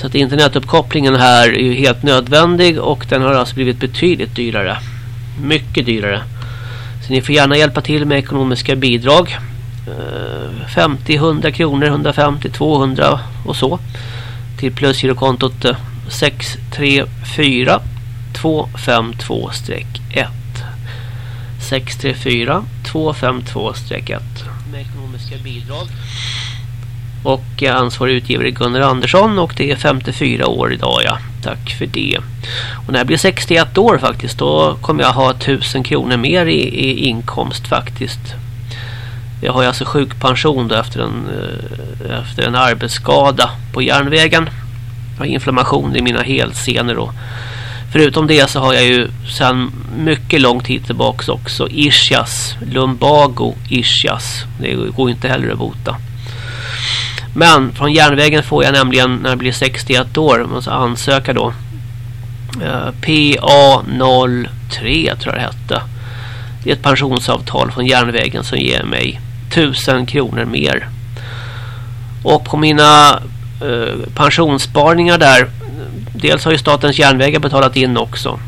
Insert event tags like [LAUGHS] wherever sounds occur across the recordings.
Så att internetuppkopplingen här är ju helt nödvändig och den har alltså blivit betydligt dyrare. Mycket dyrare. Så ni får gärna hjälpa till med ekonomiska bidrag. Eh, 50, 100 kronor, 150, 200 och så. Till plusgirokontot 634 252-1. 634 252-1 med ekonomiska bidrag. Och ansvarig utgivare Gunnar Andersson och det är 54 år idag ja. Tack för det. Och när jag blir 61 år faktiskt då kommer jag ha 1000 kronor mer i, i inkomst faktiskt. Jag har alltså sjukpension då efter en, eh, efter en arbetsskada på järnvägen. Jag har inflammation i mina helsenor och förutom det så har jag ju sedan mycket lång tid tillbaka också ischias, lumbago ischias. Det går inte heller att bota. Men från järnvägen får jag nämligen när jag blir 61 år, man ska ansöka då. Eh, PA03 tror jag det hette. Det är ett pensionsavtal från järnvägen som ger mig 1000 kronor mer. Och på mina eh, pensionssparningar där dels har ju statens järnvägar betalat in också.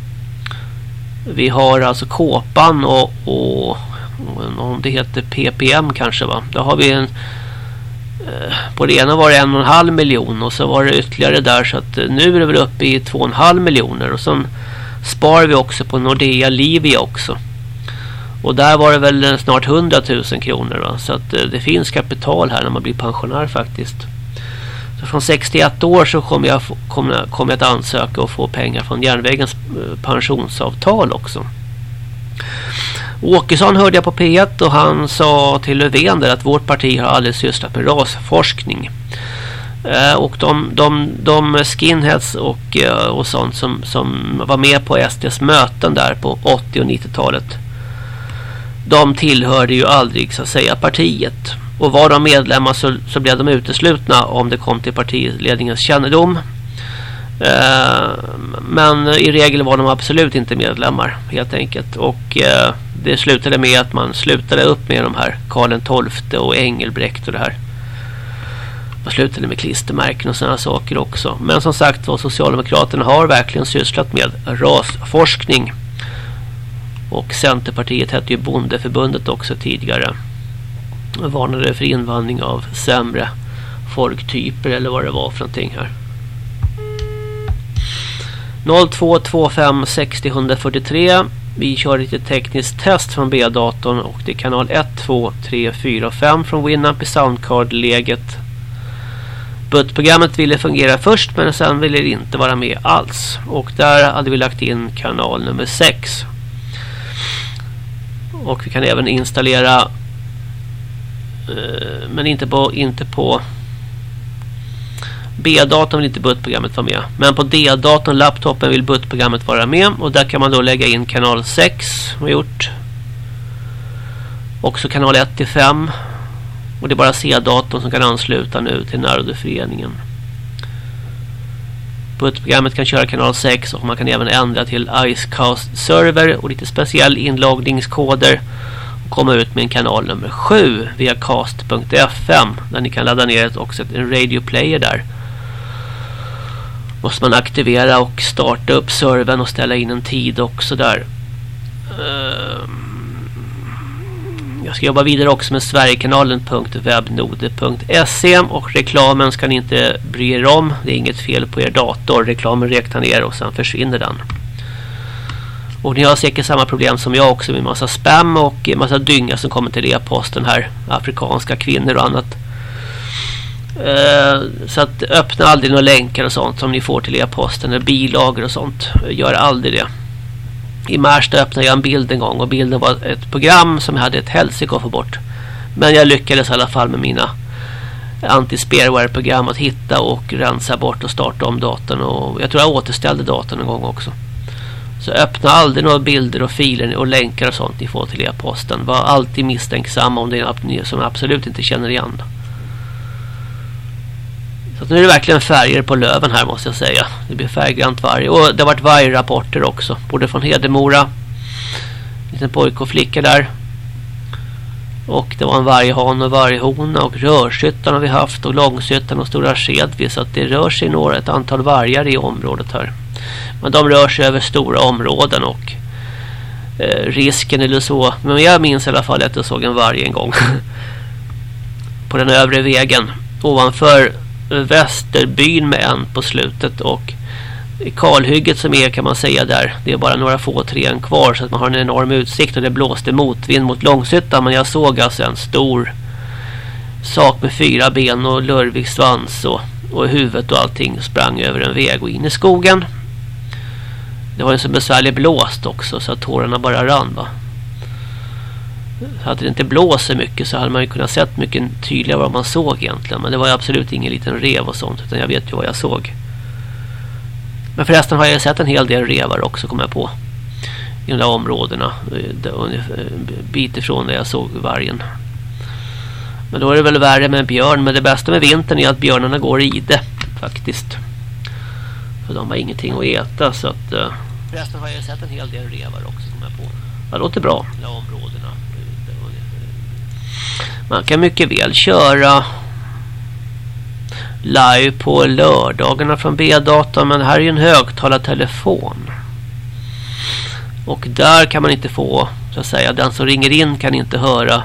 Vi har alltså Kåpan och, och om det heter PPM kanske va. Då har vi en Eh, på det ena var det en och en halv miljon och så var det ytterligare där så att eh, nu är det väl uppe i två och en halv miljoner och sen sparar vi också på Nordea Livia också. Och där var det väl eh, snart 100 000 kronor va? så att det finns kapital här när man blir pensionär faktiskt. Så från 61 år så kommer jag, kommer, kommer jag att ansöka och få pengar från järnvägens pensionsavtal också. Åkesson hörde jag på P1 och han sa till Löfven där att vårt parti har aldrig sysslat med rasforskning. Eh, och de, de, de skinheads och, eh, och sånt som, som var med på SDs möten där på 80- och 90-talet. De tillhörde ju aldrig så att säga partiet. Och var de medlemmar så, så blev de uteslutna om det kom till partiledningens kännedom. Eh, men i regel var de absolut inte medlemmar helt enkelt. Och eh, det slutade med att man slutade upp med de här Karl XII och Engelbrekt och det här. Man slutade med klistermärken och sådana saker också. Men som sagt vad Socialdemokraterna har verkligen sysslat med rasforskning. Och Centerpartiet hette ju Bondeförbundet också tidigare. Varnade för invandring av sämre folktyper eller vad det var för någonting här. 0225 60 143 vi kör lite tekniskt test från B-datorn och det är kanal 1, 2, 3, 4 och 5 från Winamp i Soundcard-läget. BUT-programmet ville fungera först men sen ville det inte vara med alls. Och där hade vi lagt in kanal nummer 6. Och vi kan även installera eh, men inte på, inte på B-datorn vill inte BUT-programmet vara med. Men på D-datorn, laptopen vill BUT-programmet vara med. Och där kan man då lägga in kanal 6. Har gjort. Också kanal 1 till 5. Och det är bara C-datorn som kan ansluta nu till närrådeföreningen. BUT-programmet kan köra kanal 6 och man kan även ändra till Icecast server och lite speciell inloggningskoder och komma ut med en kanal nummer 7 via cast.fm där ni kan ladda ner också en radio player där måste man aktivera och starta upp servern och ställa in en tid också där. Ehm, jag ska jobba vidare också med Sverigekanalen.webnode.se och reklamen ska ni inte bry er om. Det är inget fel på er dator. Reklamen räknar ner och sen försvinner den. Och ni har säkert samma problem som jag också med massa spam och massa dynga som kommer till e-posten här. Afrikanska kvinnor och annat. Eh, så att öppna aldrig några länkar och sånt som ni får till e-posten eller bilagor och sånt. Gör aldrig det. I Märsta öppnade jag en bild en gång och bilden var ett program som jag hade ett helsike att få bort. Men jag lyckades i alla fall med mina anti-spareware-program att hitta och rensa bort och starta om datorn. Och jag tror jag återställde datorn en gång också. Så öppna aldrig några bilder och filer och länkar och sånt ni får till e-posten. Var alltid misstänksamma om det är något som absolut inte känner igen. Så nu är det verkligen färger på löven här måste jag säga. Det blir färggrant varg. Och det har varit vargrapporter också. Både från Hedemora. En liten pojke och flicka där. Och det var en varghan och varghona och rörskyttan har vi haft och långsyttan och stora skedvis. så att det rör sig några ett antal vargar i området här. Men de rör sig över stora områden och eh, risken eller så. Men jag minns i alla fall att jag såg en varg en gång. [LAUGHS] på den övre vägen ovanför Västerbyn med en på slutet och kalhygget som är kan man säga där. Det är bara några få träd kvar så att man har en enorm utsikt och det blåste motvind mot Långshyttan. Men jag såg alltså en stor sak med fyra ben och lurvig svans och, och huvudet och allting sprang över en väg och in i skogen. Det var en så besvärlig blåst också så att tårarna bara rann va. Hade det inte blåst så mycket så hade man ju kunnat sett mycket tydligare vad man såg egentligen. Men det var absolut ingen liten rev och sånt utan jag vet ju vad jag såg. Men förresten har jag sett en hel del revar också kommer jag på. I de där områdena. En bit ifrån där jag såg vargen. Men då är det väl värre med en björn. Men det bästa med vintern är att björnarna går i det. Faktiskt. För de har ingenting att äta så att... Uh... Förresten har jag sett en hel del revar också kommer jag på. Det låter bra. De områdena. Man kan mycket väl köra live på lördagarna från B-data men här är ju en högtalartelefon. Och där kan man inte få så att säga den som ringer in kan inte höra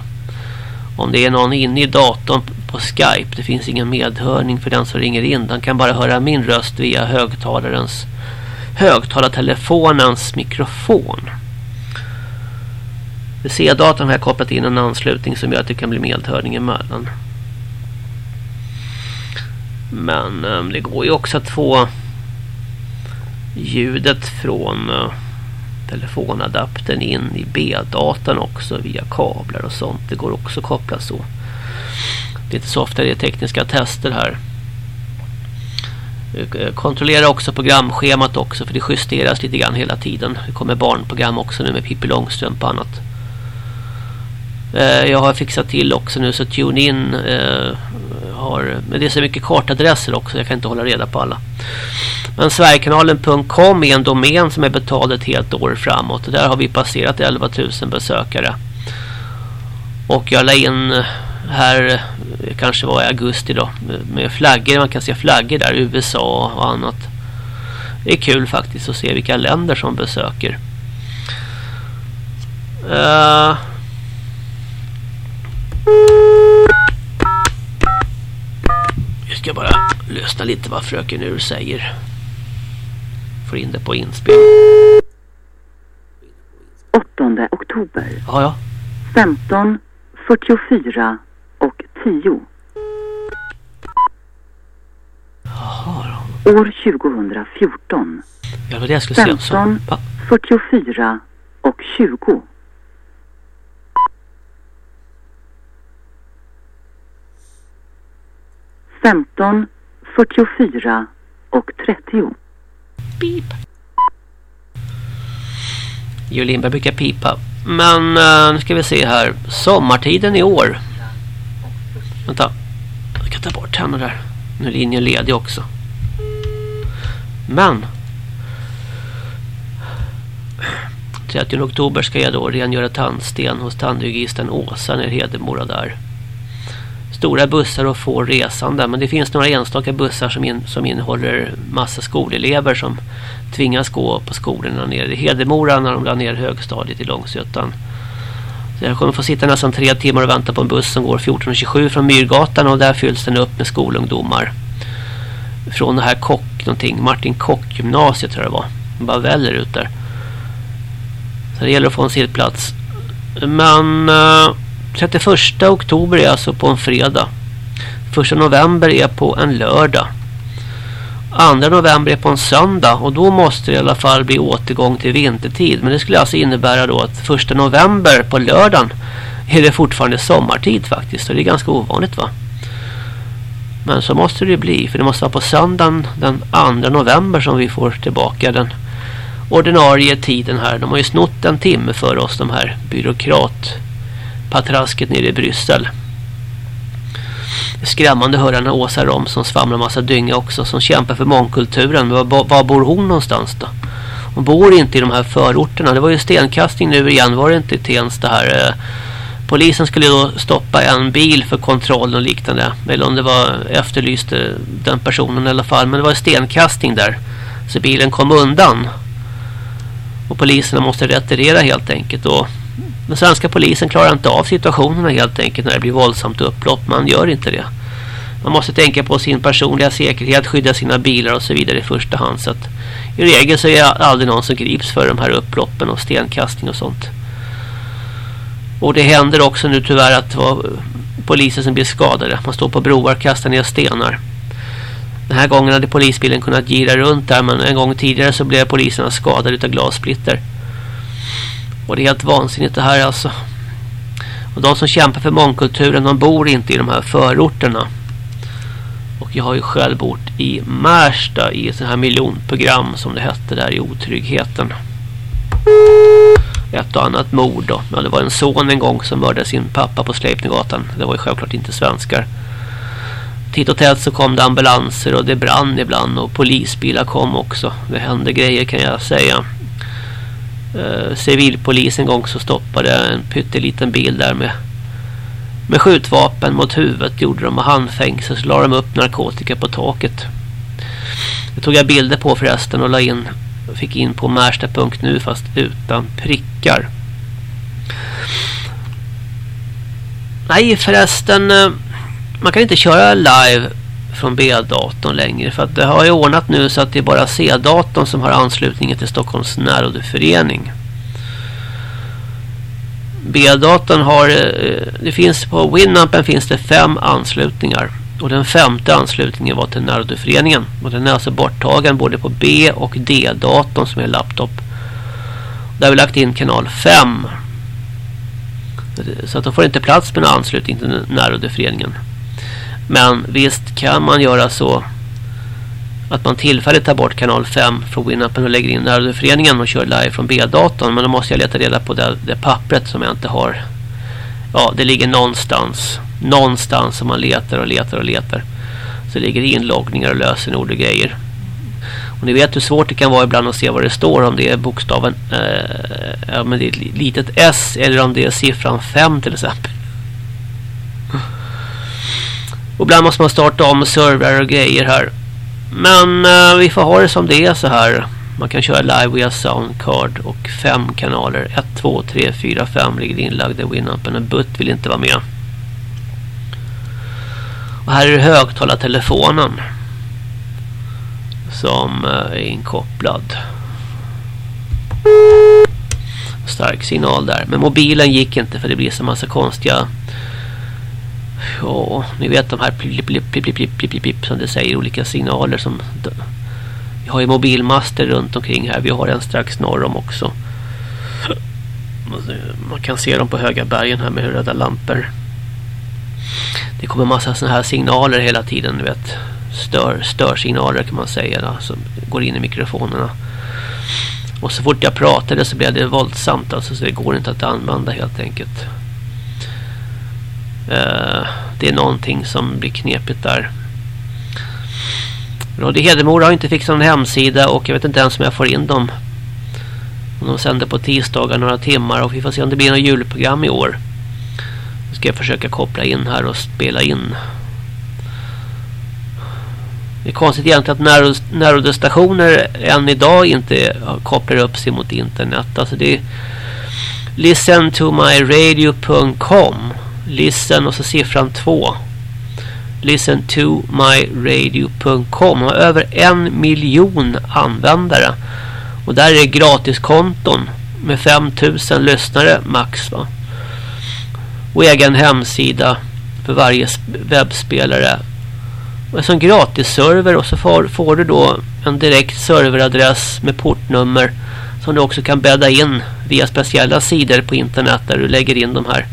om det är någon inne i datorn på Skype. Det finns ingen medhörning för den som ringer in. Den kan bara höra min röst via högtalarens högtalartelefonens mikrofon. C-datorn har jag kopplat in en anslutning som gör att det kan bli medhörning emellan. Men um, det går ju också att få ljudet från uh, telefonadaptern in i B-datan också via kablar och sånt. Det går också att koppla så. Det är inte så ofta det är tekniska tester här. Eh, eh, kontrollera också programschemat också för det justeras lite grann hela tiden. Det kommer barnprogram också nu med Pippi Långstrump och annat. Eh, jag har fixat till också nu så TuneIn eh, har, men det är så mycket kartadresser också, jag kan inte hålla reda på alla. Men Sverigekanalen.com är en domän som är betald ett helt år framåt. Och där har vi passerat 11 000 besökare. Och jag la in här, eh, kanske var i augusti då, med flaggor. Man kan se flaggor där, USA och annat. Det är kul faktiskt att se vilka länder som besöker. Uh, ska bara lösna lite vad fröken Ur säger. Får in det på inspel. 8 oktober. Ja, ja. 15, 44 och 10. Jaha. År 2014. Ja, det var det jag skulle 15, 44 och 20. 15, 44 och 30. Pip. Jo Lindberg brukar pipa. Men uh, nu ska vi se här. Sommartiden i år. Vänta. Jag kan ta bort henne där. Nu är linjen ledig också. Men. 30 oktober ska jag då rengöra tandsten hos tandhygienisten Åsa nere i Hedemora där stora bussar och få resande. Men det finns några enstaka bussar som, in, som innehåller massa skolelever som tvingas gå på skolorna nere i Hedemora när de la ner högstadiet i Långsötan. Så jag kommer få sitta nästan tre timmar och vänta på en buss som går 14.27 från Myrgatan och där fylls den upp med skolungdomar. Från det här Kock någonting, Martin Kock gymnasiet tror jag det var. De bara väller ut där. Så det gäller att få en sittplats. Men... Uh, 31 oktober är alltså på en fredag. 1 november är på en lördag. 2 november är på en söndag och då måste det i alla fall bli återgång till vintertid. Men det skulle alltså innebära då att 1 november på lördagen är det fortfarande sommartid faktiskt. Och det är ganska ovanligt va? Men så måste det bli för det måste vara på söndagen den 2 november som vi får tillbaka den ordinarie tiden här. De har ju snott en timme för oss de här byråkrat patrasket nere i Bryssel. Skrämmande höra när Åsa Rom som svamlar massa dynga också som kämpar för mångkulturen. Var, var bor hon någonstans då? Hon bor inte i de här förorterna. Det var ju stenkastning nu igen. Var det inte i Tensta här? Eh, polisen skulle då stoppa en bil för kontroll och liknande. Eller om det var efterlyst den personen i alla fall. Men det var stenkastning där. Så bilen kom undan. Och poliserna måste retirera helt enkelt. Och den svenska polisen klarar inte av situationerna helt enkelt när det blir våldsamt upplopp. Man gör inte det. Man måste tänka på sin personliga säkerhet, skydda sina bilar och så vidare i första hand. Så att i regel så är det aldrig någon som grips för de här upploppen och stenkastning och sånt. Och det händer också nu tyvärr att det var poliser som blir skadade. Man står på broar och kastar ner stenar. Den här gången hade polisbilen kunnat gira runt där men en gång tidigare så blev poliserna skadade av glassplitter. Och det är helt vansinnigt det här alltså. Och de som kämpar för mångkulturen de bor inte i de här förorterna. Och jag har ju själv bott i Märsta i ett sånt här miljonprogram som det hette där i otryggheten. Ett och annat mord då. Ja, det var en son en gång som mördade sin pappa på Sleipninggatan. Det var ju självklart inte svenskar. Titt och tätt så kom det ambulanser och det brann ibland och polisbilar kom också. Det hände grejer kan jag säga. Eh, civilpolis en gång så stoppade en pytteliten bil där med med skjutvapen mot huvudet gjorde de och handfängsel så la de upp narkotika på taket. Det tog jag bilder på förresten och la in fick in på Märsta.nu fast utan prickar. Nej förresten eh, man kan inte köra live från B-datorn längre för att det har ju ordnat nu så att det är bara C-datorn som har anslutningen till Stockholms närrådeförening. B-datorn har eh, det finns på Winampen finns det fem anslutningar och den femte anslutningen var till närrådeföreningen och den är alltså borttagen både på B och D-datorn som är laptop. Där har vi lagt in kanal 5. Så att de får inte plats med en anslutning till närrådeföreningen. Men visst kan man göra så att man tillfälligt tar bort kanal 5 från Winappen och lägger in närrådeföreningen och kör live från B-datorn. Men då måste jag leta reda på det, det pappret som jag inte har. Ja, det ligger någonstans. Någonstans som man letar och letar och letar. Så ligger det inloggningar och lösenord och grejer. Och ni vet hur svårt det kan vara ibland att se vad det står. Om det är bokstaven eh, ja, men det är ett litet S eller om det är siffran 5 till exempel. Och ibland måste man starta om servrar och grejer här. Men eh, vi får ha det som det är så här. Man kan köra live via Soundcard och fem kanaler. 1, 2, 3, 4, 5 ligger inlagda i Winampen. En butt vill inte vara med. Och här är det högtalartelefonen som eh, är inkopplad. Stark signal där. Men mobilen gick inte för det blir så massa konstiga Ja, ni vet de här plip, plip, plip, plip, plip, plip, som det säger olika signaler som vi har ju mobilmaster runt omkring här. Vi har en strax norr om också. Man kan se dem på höga bergen här med röda lampor. Det kommer massa sådana här signaler hela tiden, du vet. Stör, störsignaler kan man säga då, som går in i mikrofonerna. Och så fort jag pratade så blev det våldsamt alltså, så det går inte att använda helt enkelt. Eh, det är någonting som blir knepigt där. Radio Hedemora har inte fixat någon hemsida och jag vet inte ens om jag får in dem. de sänder på tisdagar några timmar och vi får se om det blir något julprogram i år. Nu ska jag försöka koppla in här och spela in. Det är konstigt egentligen att närrådestationer än idag inte kopplar upp sig mot internet. Alltså det är listentomyradio.com Listen och så siffran 2. Listen to myradio.com har över en miljon användare. Och där är det gratiskonton med 5000 lyssnare max va. Och egen hemsida för varje webbspelare. Och en sån gratis server och så får, får du då en direkt serveradress med portnummer som du också kan bädda in via speciella sidor på internet där du lägger in de här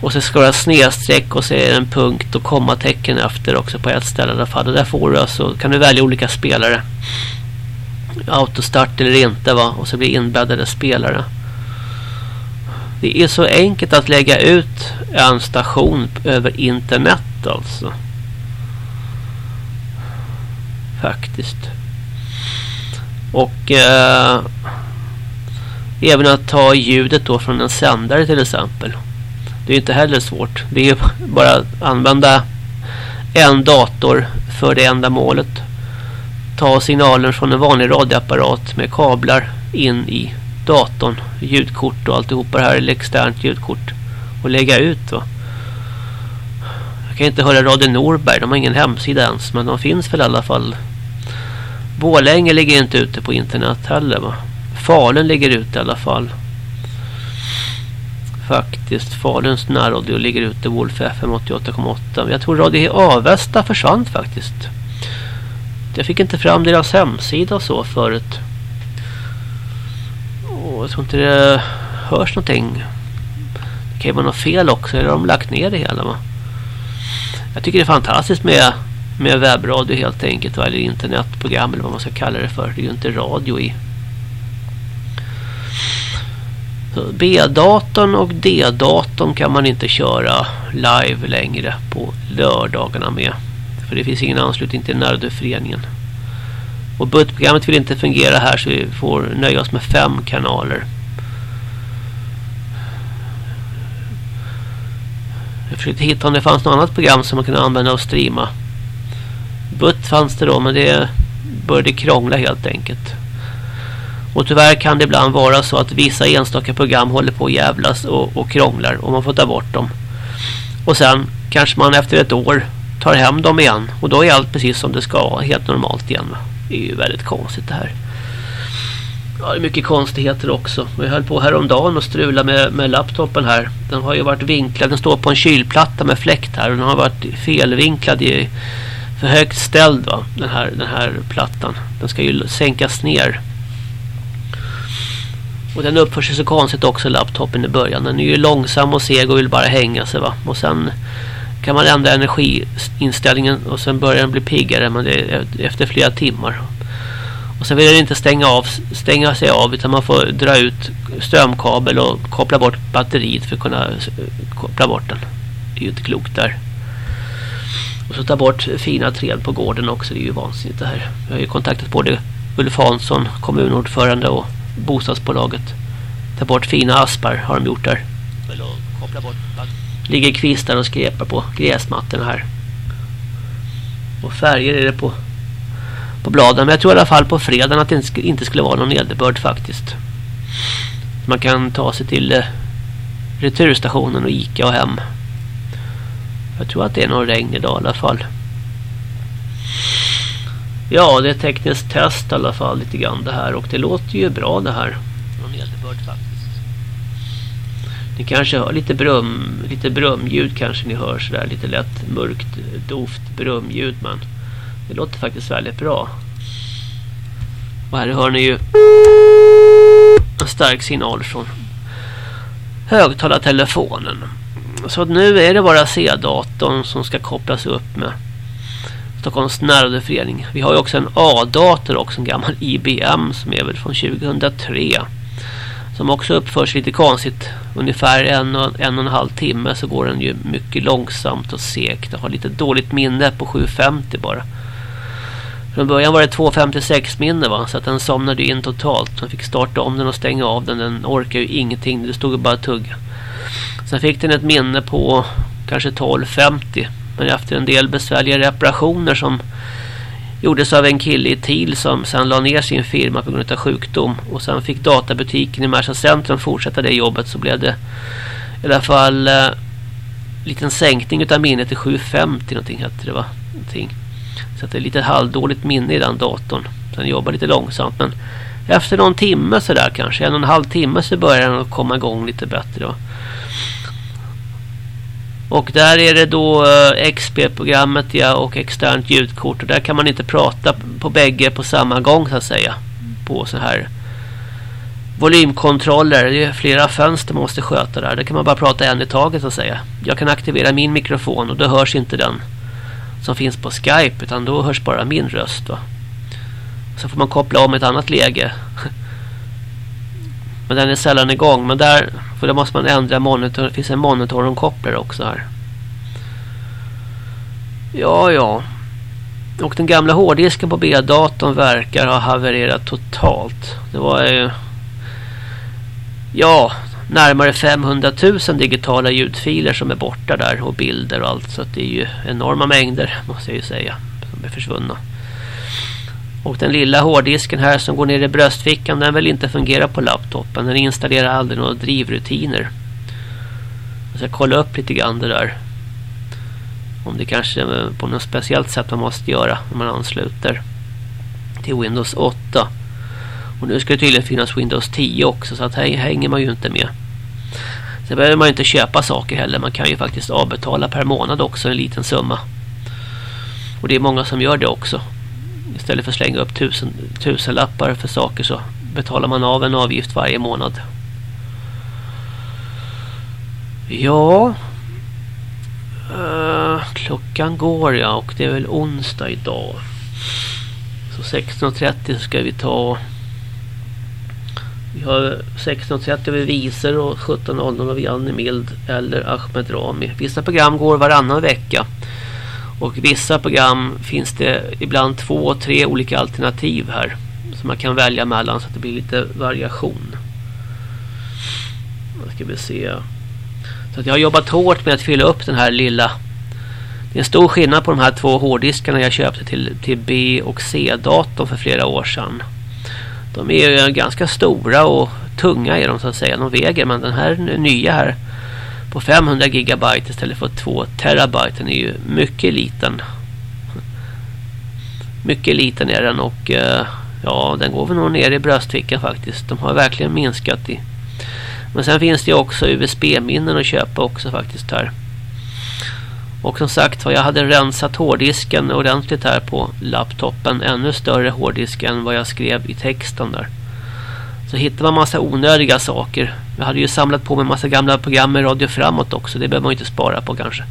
och så ska det vara snedstreck och så är det en punkt och kommatecken efter också på ett ställe i alla fall. Och där får du alltså, kan du välja olika spelare. Autostart eller inte va. Och så blir inbäddade spelare. Det är så enkelt att lägga ut en station över internet alltså. Faktiskt. Och eh, Även att ta ljudet då från en sändare till exempel. Det är inte heller svårt. Det är bara att använda en dator för det enda målet. Ta signalen från en vanlig radioapparat med kablar in i datorn. Ljudkort och alltihopa det här eller externt ljudkort. Och lägga ut va. Jag kan inte höra Radio Norberg. De har ingen hemsida ens. Men de finns väl i alla fall. Bålänge ligger inte ute på internet heller va. Falun ligger ute i alla fall. Faktiskt. Faluns närradio ligger ute. Wolf FM 88,8. Jag tror Radio Avesta försvann faktiskt. Jag fick inte fram deras hemsida och så förut. Och jag tror inte det hörs någonting. Det kan ju vara något fel också. Eller har de lagt ner det hela va? Jag tycker det är fantastiskt med, med webbradio helt enkelt. Eller internetprogram eller vad man ska kalla det för. Det är ju inte radio i. B-datorn och D-datorn kan man inte köra live längre på lördagarna med. För det finns ingen anslutning till närradioföreningen. Och BUT-programmet vill inte fungera här så vi får nöja oss med fem kanaler. Jag försökte hitta om det fanns något annat program som man kunde använda och streama. BUT fanns det då men det började krångla helt enkelt. Och tyvärr kan det ibland vara så att vissa enstaka program håller på att jävlas och, och krånglar och man får ta bort dem. Och sen kanske man efter ett år tar hem dem igen och då är allt precis som det ska helt normalt igen. Det är ju väldigt konstigt det här. Ja, det är mycket konstigheter också. Vi höll på häromdagen och strula med, med laptopen här. Den har ju varit vinklad. Den står på en kylplatta med fläkt här. Och den har varit felvinklad i för högt ställd va? Den här, den här plattan. Den ska ju sänkas ner. Och den uppför sig så konstigt också laptopen i början. Den är ju långsam och seg och vill bara hänga sig va. Och sen kan man ändra energiinställningen och sen börjar den bli piggare men det är efter flera timmar. Och sen vill den inte stänga av stänga sig av utan man får dra ut strömkabel och koppla bort batteriet för att kunna koppla bort den. Det är ju inte klokt där. Och så ta bort fina träd på gården också. Det är ju vansinnigt det här. Jag har ju kontaktat både Ulf Hansson, kommunordförande och bostadsbolaget. Ta bort fina aspar har de gjort där. Ligger kvistar och skrepar på gräsmattorna här. Och färger är det på på bladen. Men jag tror i alla fall på fredagen att det inte skulle vara någon nederbörd faktiskt. Man kan ta sig till eh, returstationen och Ica och hem. Jag tror att det är någon regn idag i alla fall. Ja, det är tekniskt test i alla fall lite grann det här. Och det låter ju bra det här. Någon nederbörd faktiskt. Ni kanske hör lite brum, lite brumljud kanske ni hör sådär. Lite lätt mörkt, doft brumljud men det låter faktiskt väldigt bra. Och här hör ni ju en stark signal från högtalartelefonen. Så nu är det bara C-datorn som ska kopplas upp med Stockholms närrådeförening. Vi har ju också en A-dator också, en gammal IBM som är väl från 2003. Som också uppförs lite konstigt. Ungefär en och en, och en halv timme så går den ju mycket långsamt och segt. Jag har lite dåligt minne på 750 bara. Från början var det 256 minne va? Så att den somnade in totalt. Man fick starta om den och stänga av den. Den orkar ju ingenting. Det stod bara tugga. Sen fick den ett minne på kanske 1250. Men efter en del besvärliga reparationer som gjordes av en kille i TIL som sen la ner sin firma på grund av sjukdom. Och sen fick databutiken i Märsta centrum fortsätta det jobbet så blev det i alla fall eh, liten sänkning av minnet till 750 någonting hette det va? Någonting. Så det är lite halvdåligt minne i den datorn. Den jobbar lite långsamt men efter någon timme så där kanske, en och en halv timme så börjar den komma igång lite bättre. Va? Och där är det då eh, XP-programmet ja, och externt ljudkort. Och där kan man inte prata på bägge på samma gång så att säga. På så här volymkontroller. Det är flera fönster man måste sköta där. Där kan man bara prata en i taget så att säga. Jag kan aktivera min mikrofon och då hörs inte den som finns på Skype utan då hörs bara min röst va. Så får man koppla om ett annat läge. [LAUGHS] Men den är sällan igång. Men där, för då måste man ändra monitor. Det finns en monitor och kopplar också här. Ja, ja. Och den gamla hårddisken på B-datorn verkar ha havererat totalt. Det var ju... Ja, närmare 500 000 digitala ljudfiler som är borta där och bilder och allt. Så det är ju enorma mängder måste jag ju säga som är försvunna. Och den lilla hårddisken här som går ner i bröstfickan den vill inte fungera på laptopen. Den installerar aldrig några drivrutiner. Jag ska kolla upp lite grann det där. Om det kanske är på något speciellt sätt man måste göra när man ansluter till Windows 8. Och nu ska det tydligen finnas Windows 10 också så att här hänger man ju inte med. Sen behöver man inte köpa saker heller. Man kan ju faktiskt avbetala per månad också en liten summa. Och det är många som gör det också. Istället för att slänga upp tusen, tusen lappar för saker så betalar man av en avgift varje månad. Ja. Uh, klockan går ja och det är väl onsdag idag. Så 16.30 ska vi ta vi har 16.30 över Viser och 17.00 har vi Annie Mild eller Ahmed Rami. Vissa program går varannan vecka. Och vissa program finns det ibland två, tre olika alternativ här. Som man kan välja mellan så att det blir lite variation. Då ska vi se. Så att jag har jobbat hårt med att fylla upp den här lilla. Det är en stor skillnad på de här två hårddiskarna jag köpte till, till B och C-datorn för flera år sedan. De är ju ganska stora och tunga är de så att säga. De väger men den här nya här på 500 gigabyte istället för 2 terabyte den är ju mycket liten. Mycket liten är den och eh, ja den går väl nog ner i bröstfickan faktiskt. De har verkligen minskat i. Men sen finns det också USB-minnen att köpa också faktiskt här. Och som sagt jag hade rensat hårddisken ordentligt här på laptopen. Ännu större hårddisk än vad jag skrev i texten där. Så hittar man massa onödiga saker. Jag hade ju samlat på mig massa gamla program med radio framåt också. Det behöver man ju inte spara på kanske.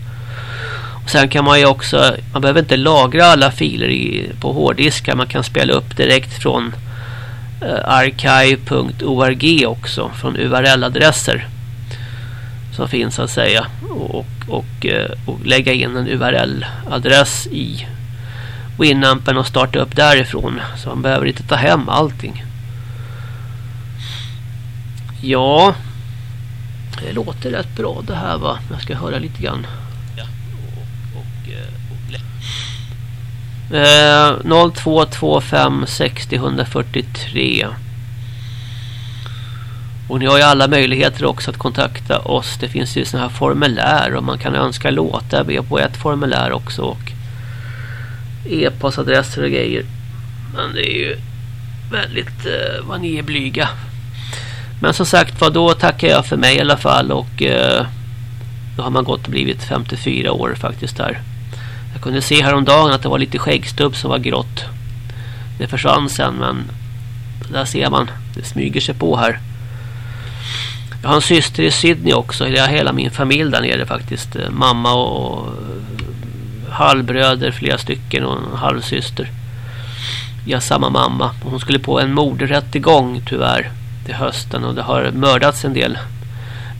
Och sen kan man ju också, man behöver inte lagra alla filer i, på hårddiskar. Man kan spela upp direkt från eh, archive.org också. Från URL-adresser som finns att säga och, och, eh, och lägga in en URL-adress i Winampen och starta upp därifrån så man behöver inte ta hem allting. Ja, det låter rätt bra det här va. Jag ska höra lite grann. Ja, och, och, och, eh, 0225 60 143 och ni har ju alla möjligheter också att kontakta oss. Det finns ju sådana här formulär och man kan önska låtar på ett formulär också. Och e-postadresser och grejer. Men det är ju väldigt eh, vad ni är blyga. Men som sagt vad då tackar jag för mig i alla fall. Och eh, då har man gått och blivit 54 år faktiskt där. Jag kunde se häromdagen att det var lite skäggstubb som var grått. Det försvann sen men där ser man. Det smyger sig på här. Jag har en syster i Sydney också. Jag har hela min familj där nere faktiskt. Eh, mamma och eh, halvbröder, flera stycken och en halvsyster. Jag har samma mamma. Hon skulle på en mordrättegång tyvärr till hösten och det har mördats en del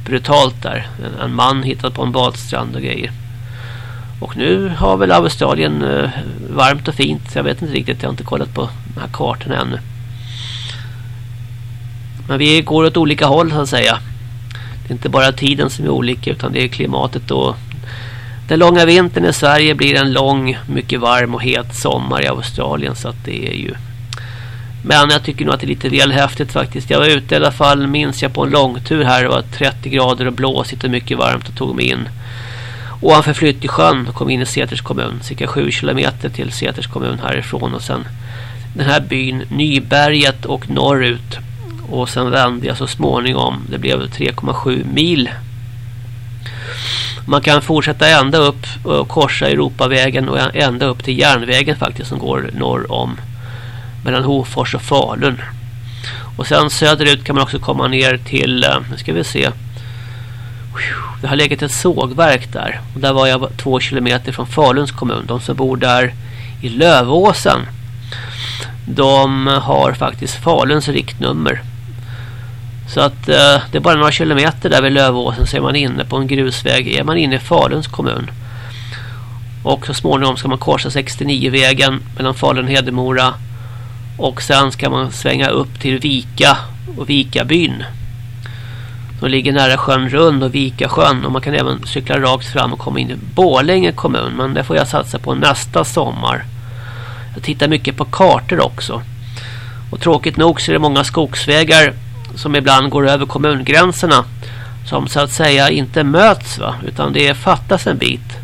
brutalt där. En man hittat på en badstrand och grejer. Och nu har väl Australien eh, varmt och fint. Jag vet inte riktigt, jag har inte kollat på de här kartorna ännu. Men vi går åt olika håll så att säga. Det är inte bara tiden som är olika utan det är klimatet och den långa vintern i Sverige blir en lång, mycket varm och het sommar i Australien så att det är ju men jag tycker nog att det är lite väl häftigt faktiskt. Jag var ute i alla fall, minns jag på en långtur här. Det var 30 grader och blåsigt och mycket varmt och tog mig in ovanför Flyttesjön och kom in i Seters kommun. Cirka 7 kilometer till Seters kommun härifrån och sen den här byn Nyberget och norrut och sen vände jag så småningom. Det blev 3,7 mil. Man kan fortsätta ända upp och korsa Europavägen och ända upp till järnvägen faktiskt som går norr om mellan Hofors och Falun. Och sen söderut kan man också komma ner till, eh, nu ska vi se. Det har legat ett sågverk där. Och där var jag två kilometer från Faluns kommun. De som bor där i Lövåsen. De har faktiskt Faluns riktnummer. Så att eh, det är bara några kilometer där vid Lövåsen så är man inne på en grusväg. Är man inne i Faluns kommun. Och så småningom ska man korsa 69-vägen mellan Falun och Hedemora. Och sen ska man svänga upp till Vika och Vikabyn. De ligger nära sjön Rund och Vika sjön och man kan även cykla rakt fram och komma in i Bålänge kommun. Men det får jag satsa på nästa sommar. Jag tittar mycket på kartor också. Och tråkigt nog så är det många skogsvägar som ibland går över kommungränserna som så att säga inte möts va utan det fattas en bit.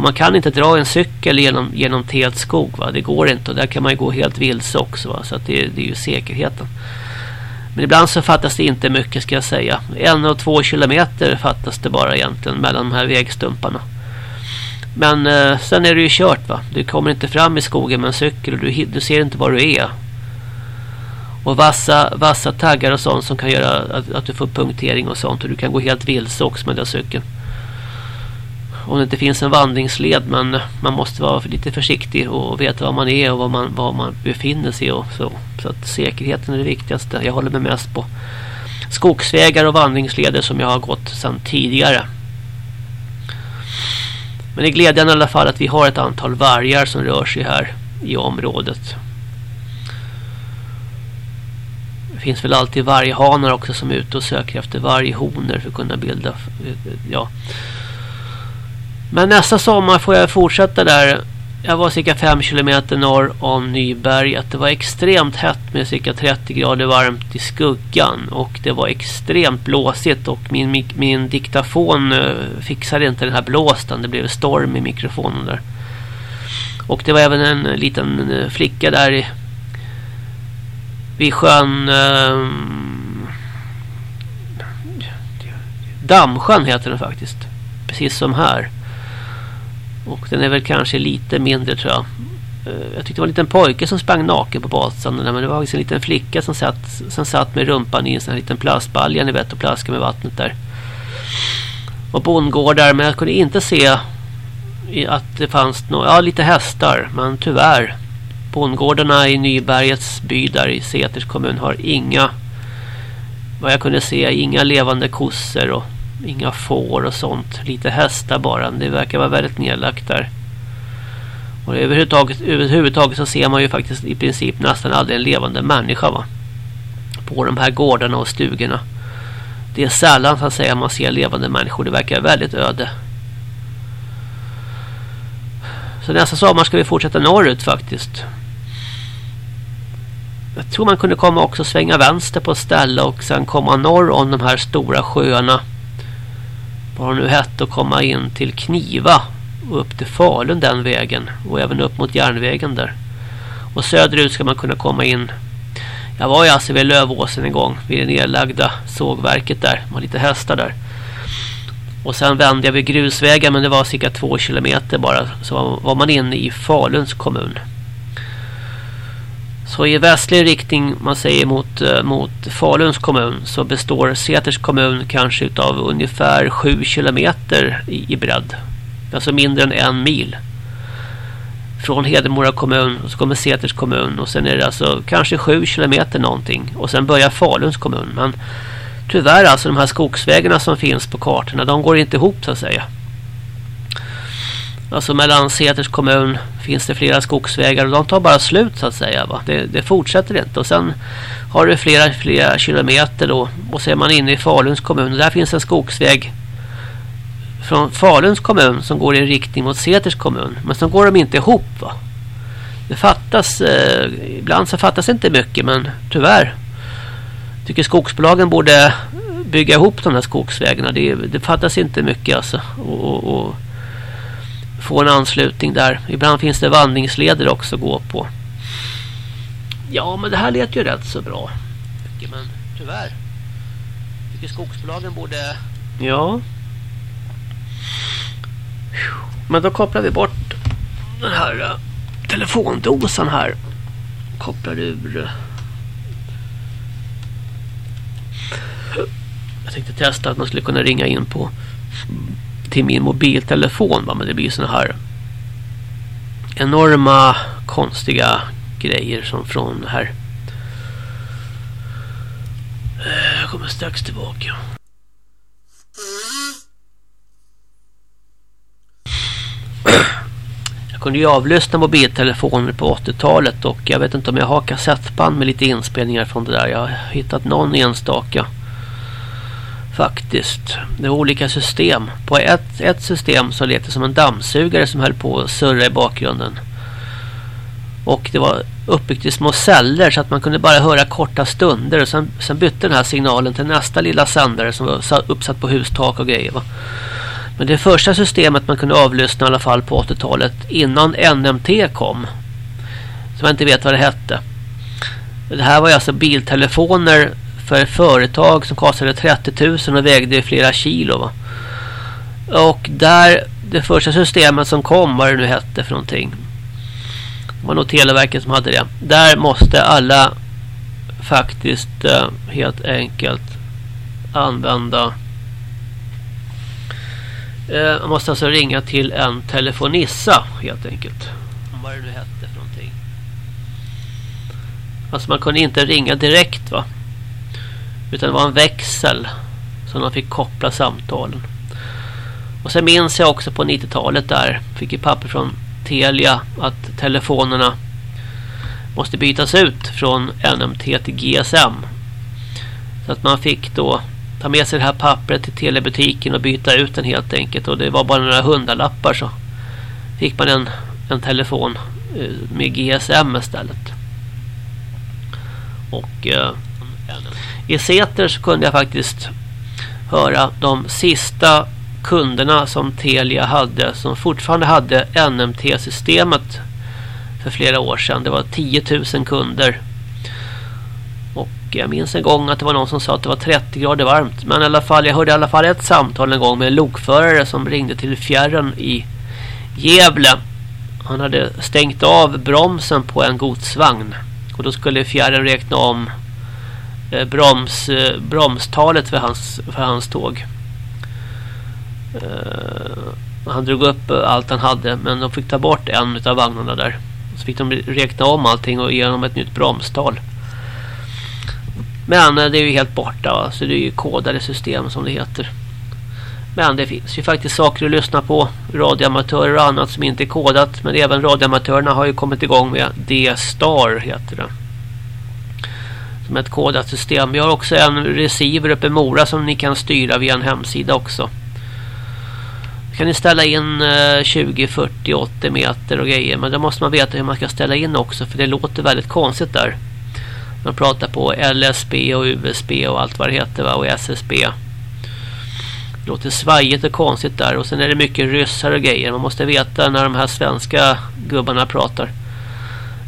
Och man kan inte dra en cykel genom, genom tät skog va. Det går inte och där kan man ju gå helt vilse också va. Så att det, det är ju säkerheten. Men ibland så fattas det inte mycket ska jag säga. En och två kilometer fattas det bara egentligen mellan de här vägstumparna. Men eh, sen är det ju kört va. Du kommer inte fram i skogen med en cykel och du, du ser inte var du är. Och vassa, vassa taggar och sånt som kan göra att, att du får punktering och sånt. Och du kan gå helt vilse också med den cykeln. Om det inte finns en vandringsled men man måste vara lite försiktig och veta var man är och var man, var man befinner sig och så. Så att säkerheten är det viktigaste. Jag håller mig mest på skogsvägar och vandringsleder som jag har gått sedan tidigare. Men det är glädjande i alla fall att vi har ett antal vargar som rör sig här i området. Det finns väl alltid varghanar också som är ute och söker efter varghonor för att kunna bilda ja. Men nästa sommar får jag fortsätta där. Jag var cirka 5 kilometer norr om Nyberget. Det var extremt hett med cirka 30 grader varmt i skuggan. Och det var extremt blåsigt och min, min diktafon eh, fixade inte den här blåsten. Det blev storm i mikrofonen där. Och det var även en liten eh, flicka där i vid sjön eh, Dammsjön heter den faktiskt. Precis som här. Och den är väl kanske lite mindre tror jag. Eh, jag tyckte det var en liten pojke som sprang naken på badstranden. Men det var en liten flicka som satt, som satt med rumpan i en sån här liten plastbalja ni vet och plaskade med vattnet där. Och bondgårdar men jag kunde inte se att det fanns några, ja lite hästar men tyvärr Bondgårdarna i Nybergets by där i Säters kommun har inga vad jag kunde se inga levande kossor och inga får och sånt. Lite hästar bara. Det verkar vara väldigt nedlagt där. Och överhuvudtaget, överhuvudtaget så ser man ju faktiskt i princip nästan aldrig en levande människa va. På de här gårdarna och stugorna. Det är sällan så att säga man ser levande människor. Det verkar väldigt öde. Så nästa sommar ska vi fortsätta norrut faktiskt. Jag tror man kunde komma också svänga vänster på ett ställe och sen komma norr om de här stora sjöarna. Vad det nu hette att komma in till Kniva och upp till Falun den vägen och även upp mot järnvägen där. Och söderut ska man kunna komma in. Jag var ju alltså vid Lövåsen en gång vid det nedlagda sågverket där. Man har lite hästar där. Och sen vände jag vid grusvägen men det var cirka två kilometer bara. Så var man inne i Faluns kommun. Så i västlig riktning man säger mot, eh, mot Faluns kommun så består Säters kommun kanske av ungefär 7 kilometer i, i bredd. Alltså mindre än en mil. Från Hedemora kommun och så kommer Säters kommun och sen är det alltså kanske 7 kilometer någonting. Och sen börjar Faluns kommun. Men tyvärr alltså de här skogsvägarna som finns på kartorna de går inte ihop så att säga. Alltså mellan Säters kommun finns det flera skogsvägar och de tar bara slut så att säga. Va? Det, det fortsätter inte. Och sen har du flera, flera kilometer då. Och så är man inne i Faluns kommun. Och där finns en skogsväg från Faluns kommun som går i riktning mot Säters kommun. Men så går de inte ihop va. Det fattas, eh, ibland så fattas inte mycket men tyvärr. Tycker skogsbolagen borde bygga ihop de här skogsvägarna. Det, det fattas inte mycket alltså. och, och, och få en anslutning där. Ibland finns det vandringsleder också att gå på. Ja, men det här lät ju rätt så bra. Men tyvärr. Tycker skogsbolagen borde... Ja. Men då kopplar vi bort den här uh, telefondosan här. Kopplar ur. Jag tänkte testa att man skulle kunna ringa in på till min mobiltelefon. Va? Men det blir såna här enorma konstiga grejer som från här. Eh, jag kommer strax tillbaka. Jag kunde ju avlyssna mobiltelefoner på 80-talet och jag vet inte om jag har kassettband med lite inspelningar från det där. Jag har hittat någon enstaka Faktiskt. Det var olika system. På ett, ett system så lät det som en dammsugare som höll på att surra i bakgrunden. Och det var uppbyggt i små celler så att man kunde bara höra korta stunder. Och sen, sen bytte den här signalen till nästa lilla sändare som var uppsatt på hustak och grejer. Va? Men det första systemet man kunde avlyssna i alla fall på 80-talet innan NMT kom. Som jag inte vet vad det hette. Det här var alltså biltelefoner för företag som kostade 30 000 och vägde flera kilo. Va? Och där det första systemet som kom, vad det nu hette för någonting. Det var nog Televerket som hade det. Där måste alla faktiskt eh, helt enkelt använda eh, man måste alltså ringa till en telefonissa helt enkelt. Vad det nu hette för någonting. Alltså man kunde inte ringa direkt va. Utan det var en växel som de fick koppla samtalen. Och sen minns jag också på 90-talet där fick jag papper från Telia att telefonerna måste bytas ut från NMT till GSM. Så att man fick då ta med sig det här pappret till telebutiken och byta ut den helt enkelt. Och det var bara några hundralappar så fick man en, en telefon eh, med GSM istället. Och eh, i Säter så kunde jag faktiskt höra de sista kunderna som Telia hade som fortfarande hade NMT-systemet för flera år sedan. Det var 10 000 kunder. Och jag minns en gång att det var någon som sa att det var 30 grader varmt. Men i alla fall, jag hörde i alla fall ett samtal en gång med en lokförare som ringde till fjärren i Gävle. Han hade stängt av bromsen på en godsvagn. Och då skulle fjärren räkna om Eh, broms, eh, bromstalet för hans, för hans tåg. Eh, han drog upp eh, allt han hade men de fick ta bort en av vagnarna där. Så fick de räkna om allting och ge honom ett nytt bromstal. Men eh, det är ju helt borta. Så det är ju kodade system som det heter. Men det finns ju faktiskt saker att lyssna på. Radioamatörer och annat som inte är kodat. Men även radioamatörerna har ju kommit igång med D-Star heter det. Som ett kodat system. Vi har också en receiver uppe i Mora som ni kan styra via en hemsida också. Kan ni ställa in 20, 40, 80 meter och grejer. Men då måste man veta hur man ska ställa in också. För det låter väldigt konstigt där. Man pratar på LSB och USB och allt vad det heter va? och SSB. Det låter svajigt och konstigt där. Och sen är det mycket ryssar och grejer. Man måste veta när de här svenska gubbarna pratar.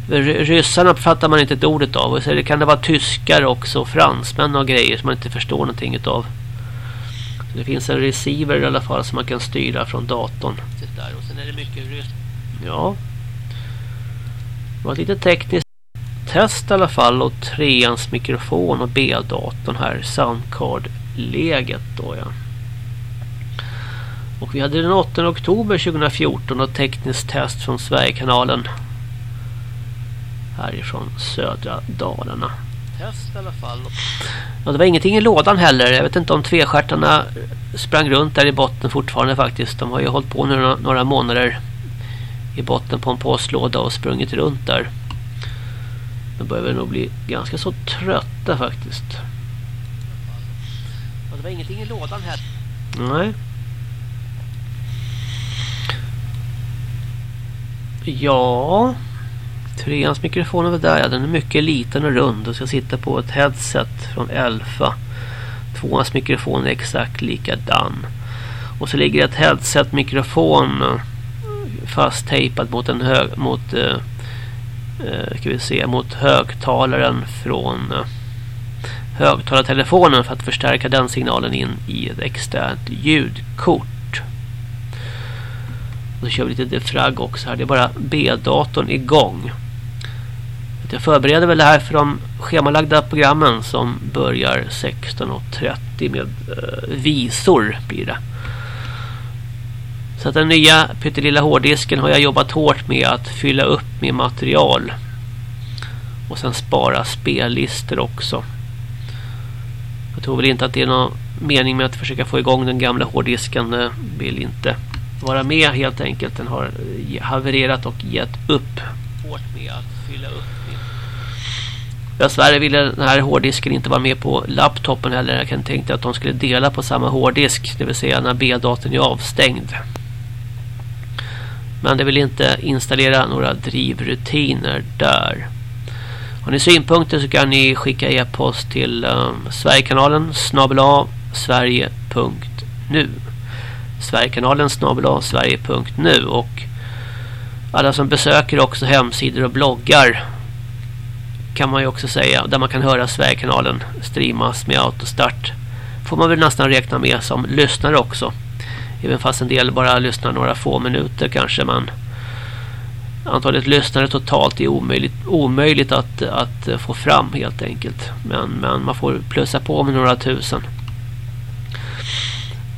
Ryssarna fattar man inte ett ordet av. Och så kan det vara tyskar också. Fransmän och grejer som man inte förstår någonting av. Det finns en receiver i alla fall som man kan styra från datorn. Och sen är det mycket. Ja. Det var ett litet tekniskt test i alla fall. Och treans mikrofon och B-datorn här. Soundcard-läget då ja. Och vi hade den 8 oktober 2014 och tekniskt test från Sverigekanalen. Härifrån södra Dalarna. Test i alla fall. Ja, det var ingenting i lådan heller. Jag vet inte om tvestjärtarna sprang runt där i botten fortfarande faktiskt. De har ju hållit på några, några månader i botten på en postlåda och sprungit runt där. De börjar nog bli ganska så trötta faktiskt. Ja, det var ingenting i lådan heller. Nej. Ja. Treans mikrofon är väl där. Ja, den är mycket liten och rund och ska sitta på ett headset från Elfa. Tvåans mikrofon är exakt likadan. Och så ligger ett headset mikrofon eh, fasttejpad mot en hög mot eh, eh, ska vi se mot högtalaren från eh, högtalartelefonen för att förstärka den signalen in i ett externt ljudkort. Och så kör vi lite defrag också här. Det är bara B-datorn igång. Jag förbereder väl det här för de schemalagda programmen som börjar 16.30 med eh, visor blir det. Så att den nya pyttelilla hårddisken har jag jobbat hårt med att fylla upp med material. Och sen spara spellistor också. Jag tror väl inte att det är någon mening med att försöka få igång den gamla hårddisken. Den vill inte vara med helt enkelt. Den har eh, havererat och gett upp. Hårt med att fylla upp Dessvärre ville den här hårddisken inte vara med på laptopen heller. Jag kan tänka att de skulle dela på samma hårddisk. Det vill säga när B-datorn är avstängd. Men det vill inte installera några drivrutiner där. Har ni synpunkter så kan ni skicka e-post till um, Sverigekanalen snabela sverige.nu Sverigekanalen snabela sverige.nu och alla som besöker också hemsidor och bloggar kan man ju också säga där man kan höra Sverigekanalen streamas med autostart. Får man väl nästan räkna med som lyssnare också. Även fast en del bara lyssnar några få minuter kanske men antalet lyssnare totalt är omöjligt, omöjligt att, att få fram helt enkelt. Men, men man får plussa på med några tusen.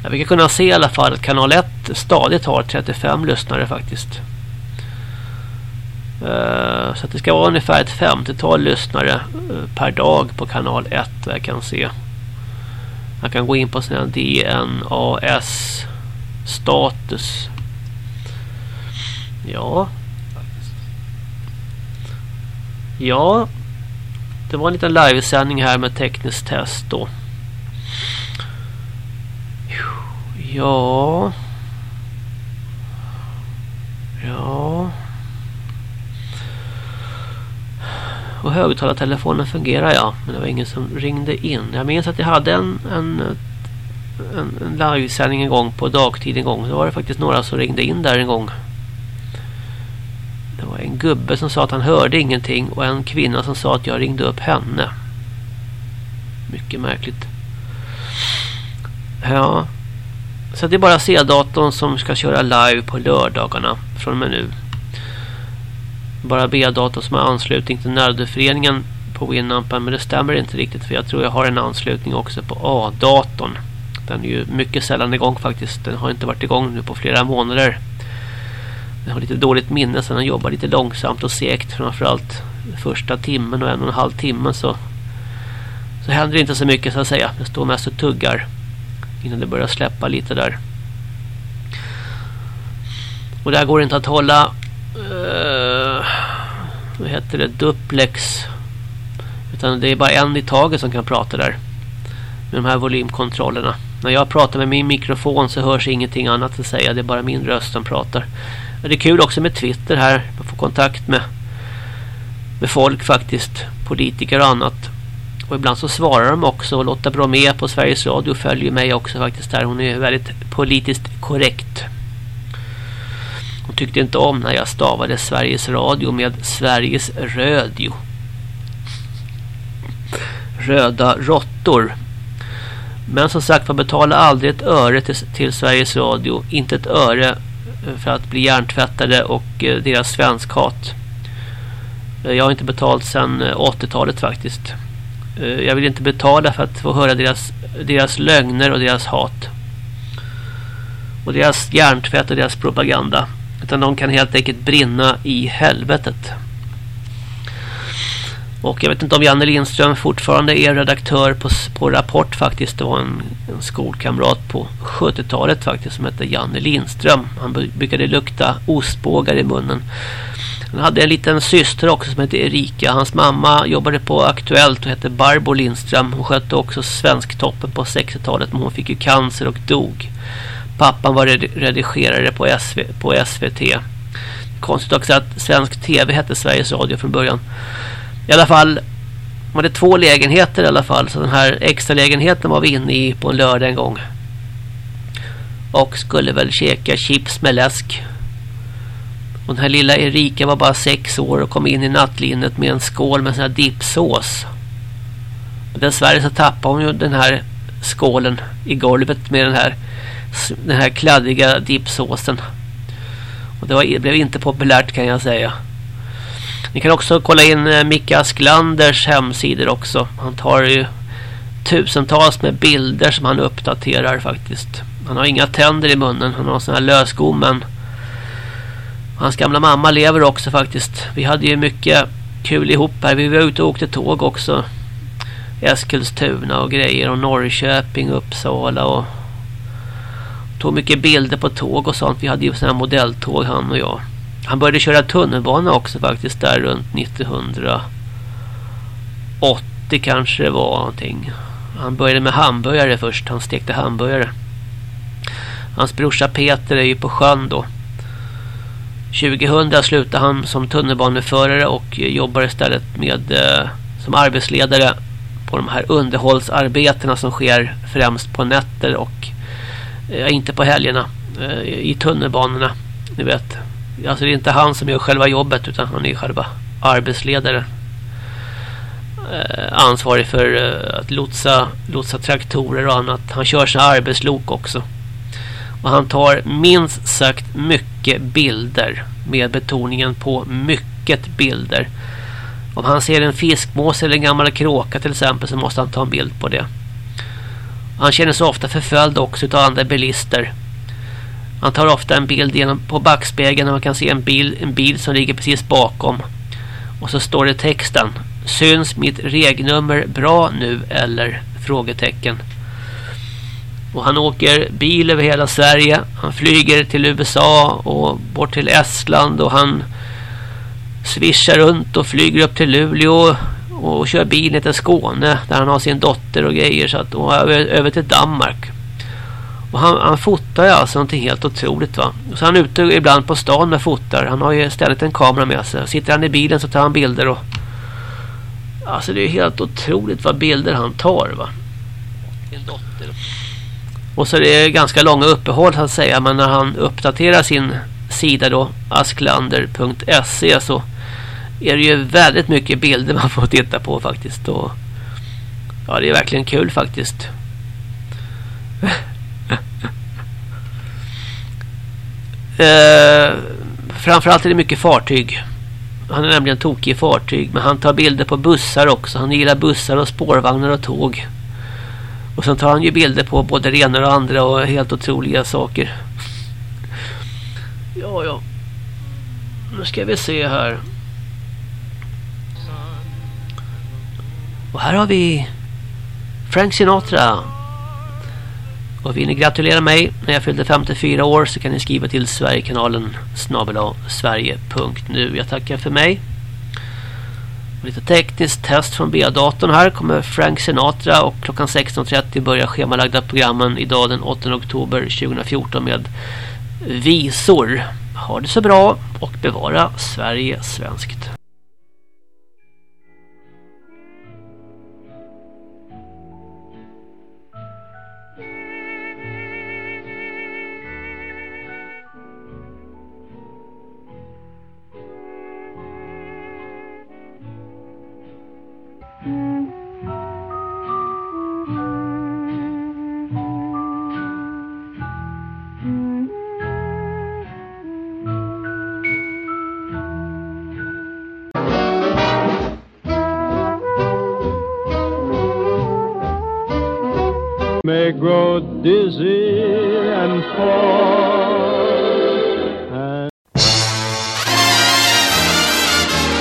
Ja, vi kan kunna se i alla fall att kanal 1 stadigt har 35 lyssnare faktiskt. Eh, så det ska vara ungefär ett 50-tal lyssnare eh, per dag på kanal 1 Vad jag kan se. Jag kan gå in på sina DNAS status. Ja. Ja. Det var en liten livesändning här med tekniskt test då. Ja. Ja. Och högtalartelefonen fungerar ja. Men det var ingen som ringde in. Jag minns att jag hade en, en, en, en livesändning en gång på dagtid en gång. Då var det faktiskt några som ringde in där en gång. Det var en gubbe som sa att han hörde ingenting. Och en kvinna som sa att jag ringde upp henne. Mycket märkligt. Ja. Så det är bara C-datorn som ska köra live på lördagarna från och med nu bara B-dator som har anslutning till nödföreningen på Winampen men det stämmer inte riktigt för jag tror jag har en anslutning också på A-datorn. Den är ju mycket sällan igång faktiskt. Den har inte varit igång nu på flera månader. Den har lite dåligt minne så den jobbar lite långsamt och segt framförallt första timmen och en och en halv timme så så händer det inte så mycket så att säga. Det står mest och tuggar innan det börjar släppa lite där. Och där går det inte att hålla uh, vad heter det, duplex utan det är bara en i taget som kan prata där med de här volymkontrollerna. När jag pratar med min mikrofon så hörs ingenting annat att säga, det är bara min röst som pratar. Men det är kul också med Twitter här, man får kontakt med med folk faktiskt, politiker och annat. Och ibland så svarar de också och Lotta Bromé på Sveriges Radio följer mig också faktiskt där. Hon är väldigt politiskt korrekt. Tyckte inte om när jag stavade Sveriges Radio med Sveriges Rödio. Röda råttor. Men som sagt, man betalar aldrig ett öre till, till Sveriges Radio. Inte ett öre eh, för att bli hjärntvättade och eh, deras svenskhat. Eh, jag har inte betalt sedan 80-talet faktiskt. Jag vill inte betala för att få höra deras, deras lögner och deras hat. Och deras hjärntvätt och deras propaganda. Utan de kan helt enkelt brinna i helvetet. Och jag vet inte om Janne Lindström fortfarande är redaktör på, på Rapport faktiskt. Det var en, en skolkamrat på 70-talet faktiskt som hette Janne Lindström. Han brukade lukta ostbågar i munnen. Han hade en liten syster också som hette Erika. Hans mamma jobbade på Aktuellt och hette Barbro Lindström. Hon skötte också Svensktoppen på 60-talet men hon fick ju cancer och dog. Pappan var redigerare på, SV, på SVT. Konstigt också att svensk tv hette Sveriges Radio från början. I alla fall man hade två lägenheter i alla fall. Så den här extra lägenheten var vi inne i på en lördag en gång. Och skulle väl käka chips med läsk. Och den här lilla Erika var bara sex år och kom in i nattlinnet med en skål med sån här dipsås. Dessvärre så tappade hon ju den här skålen i golvet med den här den här kladdiga dipsåsen. Och det, var, det blev inte populärt kan jag säga. Ni kan också kolla in eh, Micke Asklanders hemsidor också. Han tar ju tusentals med bilder som han uppdaterar faktiskt. Han har inga tänder i munnen. Han har sån här lösgommen. Hans gamla mamma lever också faktiskt. Vi hade ju mycket kul ihop här. Vi var ute och åkte tåg också. Eskilstuna och grejer och Norrköping, Uppsala och Tog mycket bilder på tåg och sånt. Vi hade ju sådana här modelltåg han och jag. Han började köra tunnelbana också faktiskt där runt 1980 kanske det var någonting. Han började med hamburgare först. Han stekte hamburgare. Hans brorsa Peter är ju på sjön då. 2000 slutade han som tunnelbaneförare och jobbar istället med eh, som arbetsledare på de här underhållsarbetena som sker främst på nätter och eh, inte på helgerna eh, i tunnelbanorna. Ni vet. Alltså det är inte han som gör själva jobbet utan han är själva arbetsledare. Eh, ansvarig för eh, att lotsa, lotsa traktorer och annat. Han kör sina arbetslok också. Och han tar minst sagt mycket bilder. Med betoningen på mycket bilder. Om han ser en fiskmås eller en gammal kråka till exempel så måste han ta en bild på det. Han känner sig ofta förföljd också av andra bilister. Han tar ofta en bild genom, på backspegeln och man kan se en bil, en bil som ligger precis bakom. Och så står det texten. Syns mitt regnummer bra nu eller? Frågetecken. Och han åker bil över hela Sverige. Han flyger till USA och bort till Estland och han svischar runt och flyger upp till Luleå och kör bil ner till Skåne där han har sin dotter och grejer så att, och över, över till Danmark. Och han, han fotar ju alltså någonting helt otroligt va. Så han är ute ibland på stan med fotar. Han har ju istället en kamera med sig. Sitter han i bilen så tar han bilder och Alltså det är helt otroligt vad bilder han tar va. Sin dotter. Och så är det ganska långa uppehåll så att säga. Men när han uppdaterar sin sida då. Asklander.se så är det ju väldigt mycket bilder man får titta på faktiskt. Och ja det är verkligen kul faktiskt. [LAUGHS] eh, framförallt är det mycket fartyg. Han är nämligen tokig i fartyg. Men han tar bilder på bussar också. Han gillar bussar och spårvagnar och tåg. Och sen tar han ju bilder på både det ena och andra och helt otroliga saker. Ja, ja. Nu ska vi se här. Och här har vi Frank Sinatra. Och vill ni gratulera mig när jag fyllde 54 år så kan ni skriva till Sverigekanalen snabela sverige.nu. Jag tackar för mig. Lite tekniskt test från B-datorn här kommer Frank Sinatra och klockan 16.30 börjar schemalagda programmen idag den 8 oktober 2014 med visor. Ha det så bra och bevara Sverige svenskt.